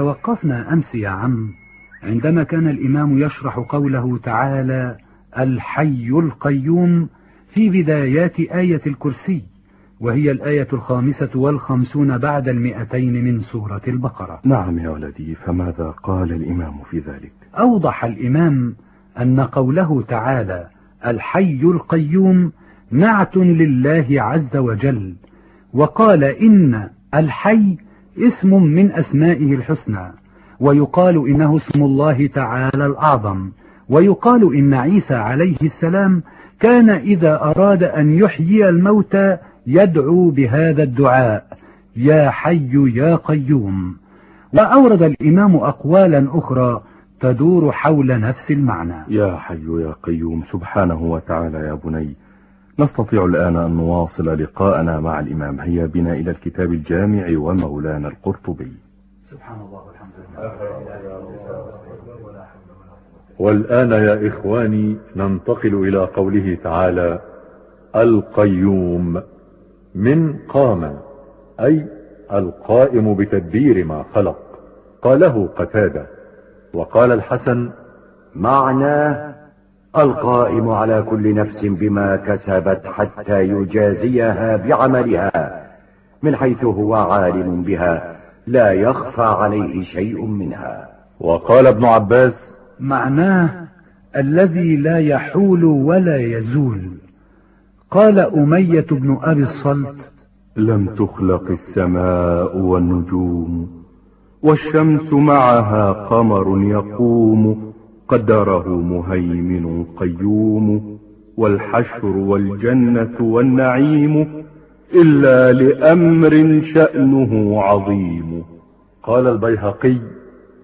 توقفنا أمس يا عم عندما كان الإمام يشرح قوله تعالى الحي القيوم في بدايات آية الكرسي وهي الآية الخامسة والخمسون بعد المئتين من سورة البقرة. نعم يا ولدي فماذا قال الإمام في ذلك؟ أوضح الإمام أن قوله تعالى الحي القيوم نعت لله عز وجل وقال إن الحي اسم من أسمائه الحسنى ويقال إنه اسم الله تعالى الأعظم ويقال إن عيسى عليه السلام كان إذا أراد أن يحيي الموتى يدعو بهذا الدعاء يا حي يا قيوم وأورد الإمام أقوالا أخرى تدور حول نفس المعنى. يا حي يا قيوم سبحانه وتعالى يا بني نستطيع الآن أن نواصل لقاءنا مع الإمام. هيا بنا إلى الكتاب الجامع ومولانا القرطبي. سبحان الله والحمد لله. والآن يا إخواني ننتقل إلى قوله تعالى القيوم من قام أي القائم بتدبير ما خلق. قاله قتادة. وقال الحسن معناه القائم على كل نفس بما كسبت حتى يجازيها بعملها من حيث هو عالم بها لا يخفى عليه شيء منها. وقال ابن عباس معناه الذي لا يحول ولا يزول. قال أمية بن أبي الصلت لم تخلق السماء والنجوم والشمس معها قمر يقوم قدره مهيمن قيوم والحشر والجنة والنعيم إلا لأمر شأنه عظيم. قال البيهقي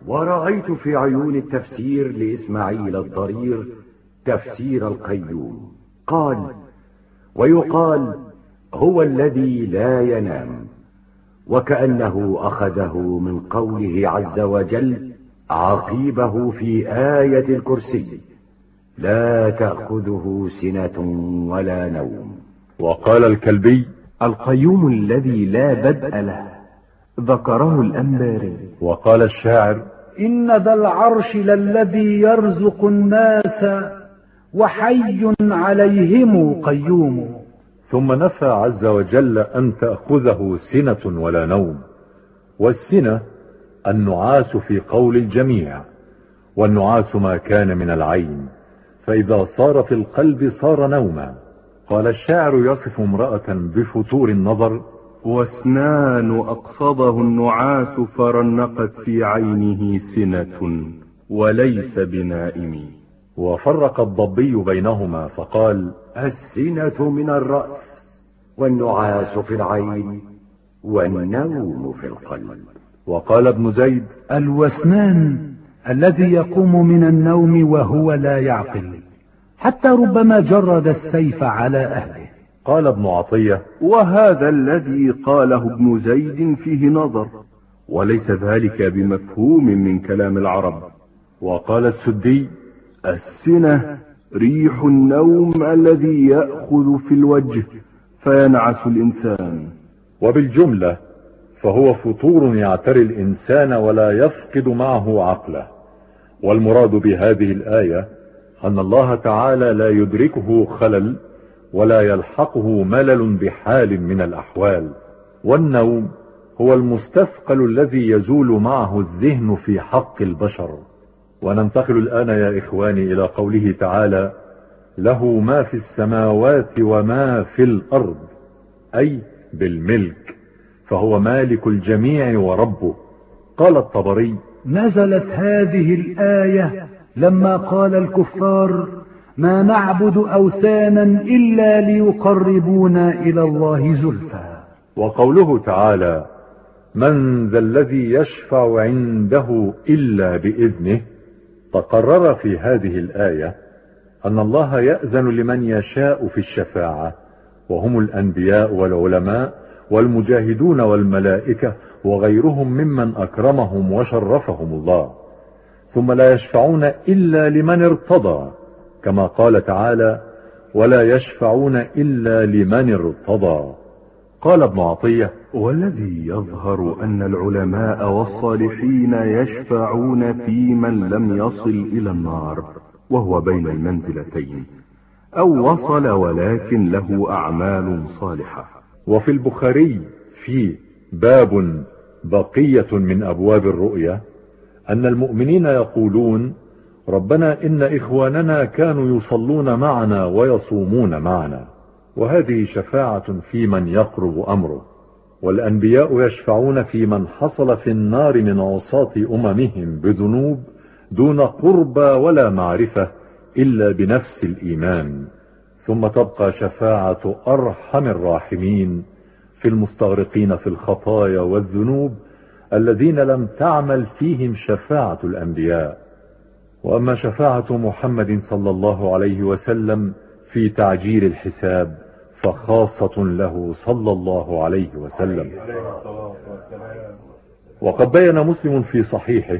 ورأيت في عيون التفسير لإسماعيل الضرير تفسير القيوم. قال ويقال هو الذي لا ينام وكأنه أخذه من قوله عز وجل عقيبه في آية الكرسي. لا تأخذه سنة ولا نوم. وقال الكلبي القيوم الذي لا بدء له ذكره الأنباري. وقال الشاعر إن ذا العرش للذي يرزق الناس وحي عليهم قيوم. ثم نفى عز وجل أن تأخذه سنة ولا نوم. والسنة النعاس في قول الجميع والنعاس ما كان من العين فإذا صار في القلب صار نوما. قال الشاعر يصف امرأة بفتور النظر واسنان أقصده النعاس فرنقت في عينه سنة وليس بنائم. وفرق الضبي بينهما فقال السنة من الرأس والنعاس في العين والنوم في القلب. وقال ابن زيد الوسنان الذي يقوم من النوم وهو لا يعقل حتى ربما جرد السيف على أهله. قال ابن عطية وهذا الذي قاله ابن زيد فيه نظر وليس ذلك بمفهوم من كلام العرب. وقال السدي السنة ريح النوم الذي يأخذ في الوجه فينعس الإنسان. وبالجملة فهو فطور يعتري الإنسان ولا يفقد معه عقله. والمراد بهذه الآية أن الله تعالى لا يدركه خلل ولا يلحقه ملل بحال من الأحوال. والنوم هو المستثقل الذي يزول معه الذهن في حق البشر. وننتقل الآن يا إخواني إلى قوله تعالى له ما في السماوات وما في الأرض أي بالملك. فهو مالك الجميع وربه. قال الطبري نزلت هذه الآية لما قال الكفار ما نعبد أوثانا إلا ليقربونا إلى الله زلفى. وقوله تعالى من ذا الذي يشفع عنده إلا بإذنه. تقرر في هذه الآية أن الله يأذن لمن يشاء في الشفاعة وهم الأنبياء والعلماء والمجاهدون والملائكة وغيرهم ممن أكرمهم وشرفهم الله. ثم لا يشفعون إلا لمن ارتضى كما قال تعالى ولا يشفعون إلا لمن ارتضى قال ابن عطية والذي يظهر أن العلماء والصالحين يشفعون في من لم يصل إلى النار وهو بين المنزلتين أو وصل ولكن له أعمال صالحة. وفي البخاري في باب بقية من أبواب الرؤية أن المؤمنين يقولون ربنا إن إخواننا كانوا يصلون معنا ويصومون معنا وهذه شفاعة في من يقرب أمره والأنبياء يشفعون في من حصل في النار من عصاة أممهم بذنوب دون قربى ولا معرفة إلا بنفس الإيمان. ثم تبقى شفاعة أرحم الراحمين في المستغرقين في الخطايا والذنوب الذين لم تعمل فيهم شفاعة الأنبياء. وأما شفاعة محمد صلى الله عليه وسلم في تعجيل الحساب فخاصة له صلى الله عليه وسلم. وقد بين مسلم في صحيحه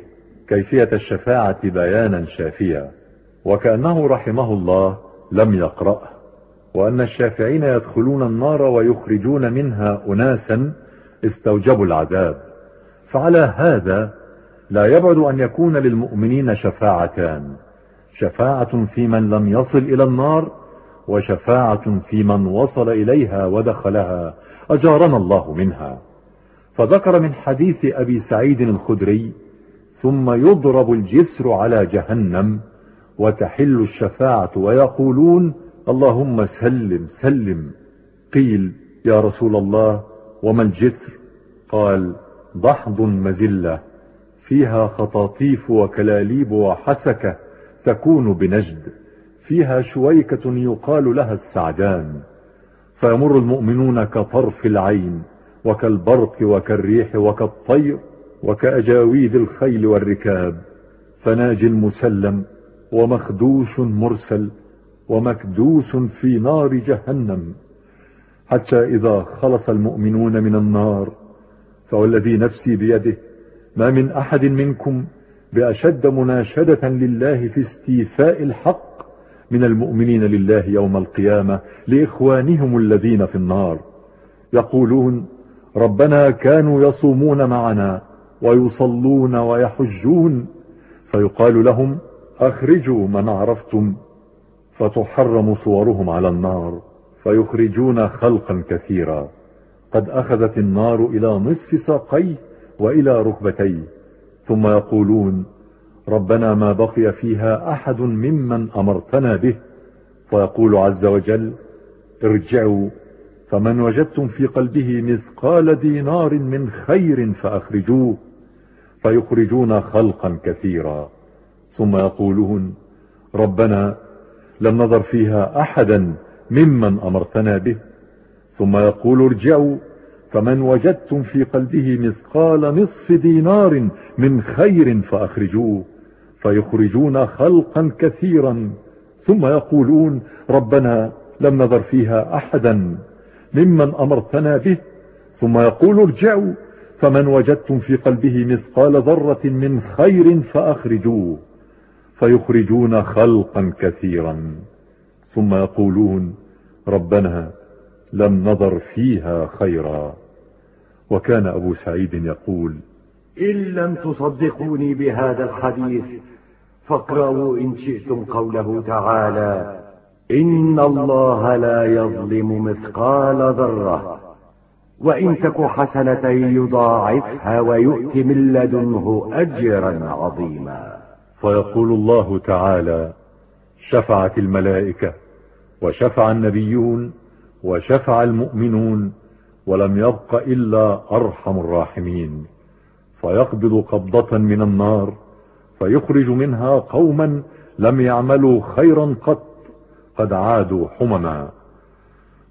كيفية الشفاعة بيانا شافيا وكأنه رحمه الله لم يقرأه. وأن الشافعين يدخلون النار ويخرجون منها أناسا استوجبوا العذاب. فعلى هذا لا يبعد أن يكون للمؤمنين شفاعتان. شفاعة في من لم يصل إلى النار وشفاعة في من وصل إليها ودخلها أجارنا الله منها. فذكر من حديث أبي سعيد الخدري ثم يضرب الجسر على جهنم وتحل الشفاعة ويقولون اللهم سلم سلم. قيل يا رسول الله وما الجسر؟ قال ضحض مزلة. فيها خطاطيف وكلاليب وحسكة تكون بنجد. فيها شويكة يقال لها السعدان. فيمر المؤمنون كطرف العين وكالبرق وكالريح وكالطير وكأجاويد الخيل والركاب. فناج مسلم ومخدوش مرسل ومكدوس في نار جهنم. حتى إذا خلص المؤمنون من النار فوالذي نفسي بيده ما من أحد منكم بأشد مناشدة لله في استيفاء الحق من المؤمنين لله يوم القيامة لإخوانهم الذين في النار. يقولون ربنا كانوا يصومون معنا ويصلون ويحجون. فيقال لهم أخرجوا من عرفتم. فتحرم صورهم على النار فيخرجون خلقا كثيرا. قد أخذت النار إلى نصف ساقيه وإلى ركبتيه. ثم يقولون ربنا ما بقي فيها أحد ممن أمرتنا به. فيقول عز وجل ارجعوا فمن وجدتم في قلبه مثقال دينار من خير فأخرجوه. فيخرجون خلقا كثيرا. ثم يقولون ربنا لم نظر فيها أحدا ممن أمرتنا به. ثم يقول ارجعوا فمن وجدتم في قلبه مثقال نصف دينار من خير فأخرجوه فيخرجون خلقا كثيرا. ثم يقولون ربنا لم نذر فيها أحدا ممن أمرتنا به. ثم يقول ارجعوا فمن وجدتم في قلبه مثقال ذرة من خير فأخرجوه. فيخرجون خلقا كثيرا. ثم يقولون ربنا لم نظر فيها خيرا. وكان أبو سعيد يقول إن لم تصدقوني بهذا الحديث فاقرأوا إن شئتم قوله تعالى إن الله لا يظلم مثقال ذرة وإن تك حسنة يضاعفها ويؤت من لدنه أجرا عظيما. فيقول الله تعالى شفعت الملائكة وشفع النبيون وشفع المؤمنون ولم يبق إلا أرحم الراحمين. فيقبض قبضة من النار فيخرج منها قوما لم يعملوا خيرا قط قد عادوا حمما.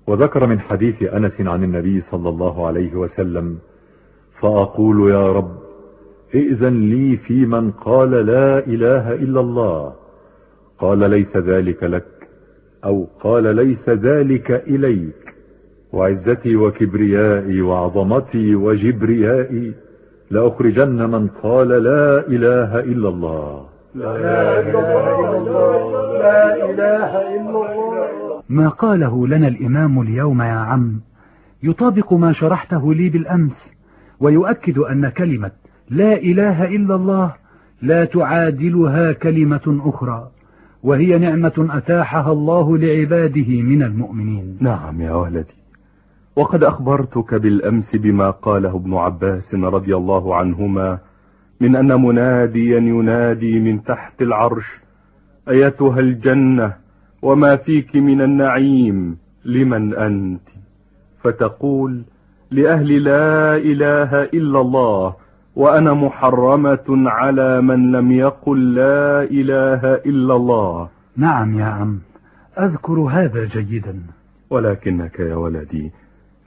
وذكر من حديث أنس عن النبي صلى الله عليه وسلم فأقول يا رب ائذن لي في من قال لا إله إلا الله. قال ليس ذلك لك أو قال ليس ذلك إليك. وعزتي وكبريائي وعظمتي وجبريائي لأخرجن من قال لا إله إلا الله. لا إله إلا الله لا إله إلا الله. ما قاله لنا الإمام اليوم يا عم؟ يطابق ما شرحته لي بالأمس ويؤكد أن كلمة لا إله إلا الله لا تعادلها كلمة أخرى وهي نعمة أتاحها الله لعباده من المؤمنين. نعم يا ولدي. وقد أخبرتك بالأمس بما قاله ابن عباس رضي الله عنهما من أن مناديا ينادي من تحت العرش أيتها الجنة وما فيك من النعيم لمن أنت؟ فتقول لأهل لا إله إلا الله وأنا محرمة على من لم يقل لا إله إلا الله. نعم يا عم أذكر هذا جيدا. ولكنك يا ولدي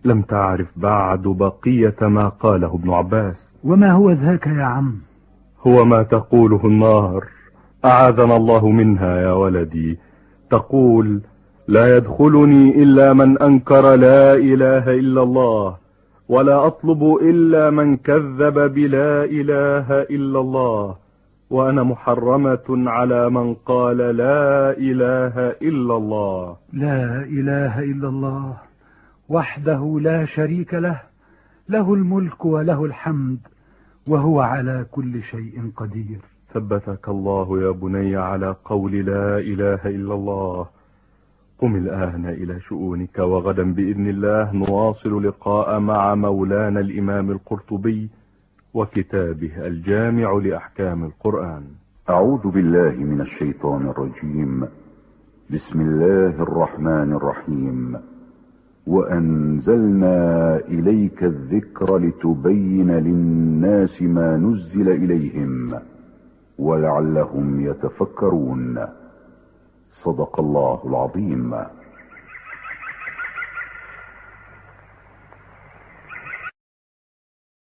لم تعرف بعد بقية ما قاله ابن عباس. وما هو ذاك يا عم؟ هو ما تقوله النار. أعاذنا الله منها يا ولدي. تقول لا يدخلني إلا من أنكر لا إله إلا الله. ولا أطلب إلا من كذب بلا إله إلا الله وأنا محرمة على من قال لا إله إلا الله. لا إله إلا الله وحده لا شريك له له الملك وله الحمد وهو على كل شيء قدير. ثبتك الله يا بني على قول لا إله إلا الله. قم الآن إلى شؤونك وغدا بإذن الله نواصل لقاء مع مولانا الإمام القرطبي وكتابه الجامع لأحكام القرآن. أعوذ بالله من الشيطان الرجيم. بسم الله الرحمن الرحيم. وأنزلنا إليك الذكر لتبين للناس ما نزل إليهم ولعلهم يتفكرون. صدق الله العظيم.